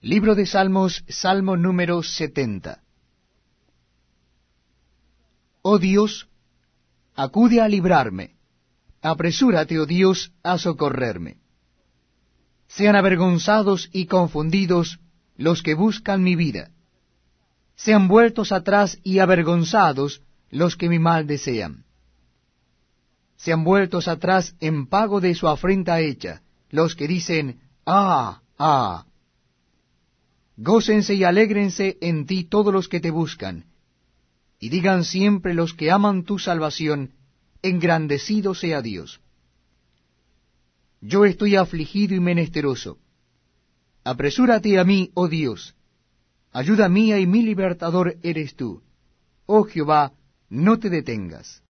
Libro de Salmos, Salmo número 70. Oh Dios, acude a librarme. Apresúrate, oh Dios, a socorrerme. Sean avergonzados y confundidos los que buscan mi vida. Sean vueltos atrás y avergonzados los que mi mal desean. Sean vueltos atrás en pago de su afrenta hecha, los que dicen, Ah, ah. Gócense y alégrense en ti todos los que te buscan, y digan siempre los que aman tu salvación, engrandecido sea Dios. Yo estoy afligido y menesteroso. Apresúrate a mí, oh Dios. Ayuda mía y mi libertador eres tú. Oh Jehová, no te detengas.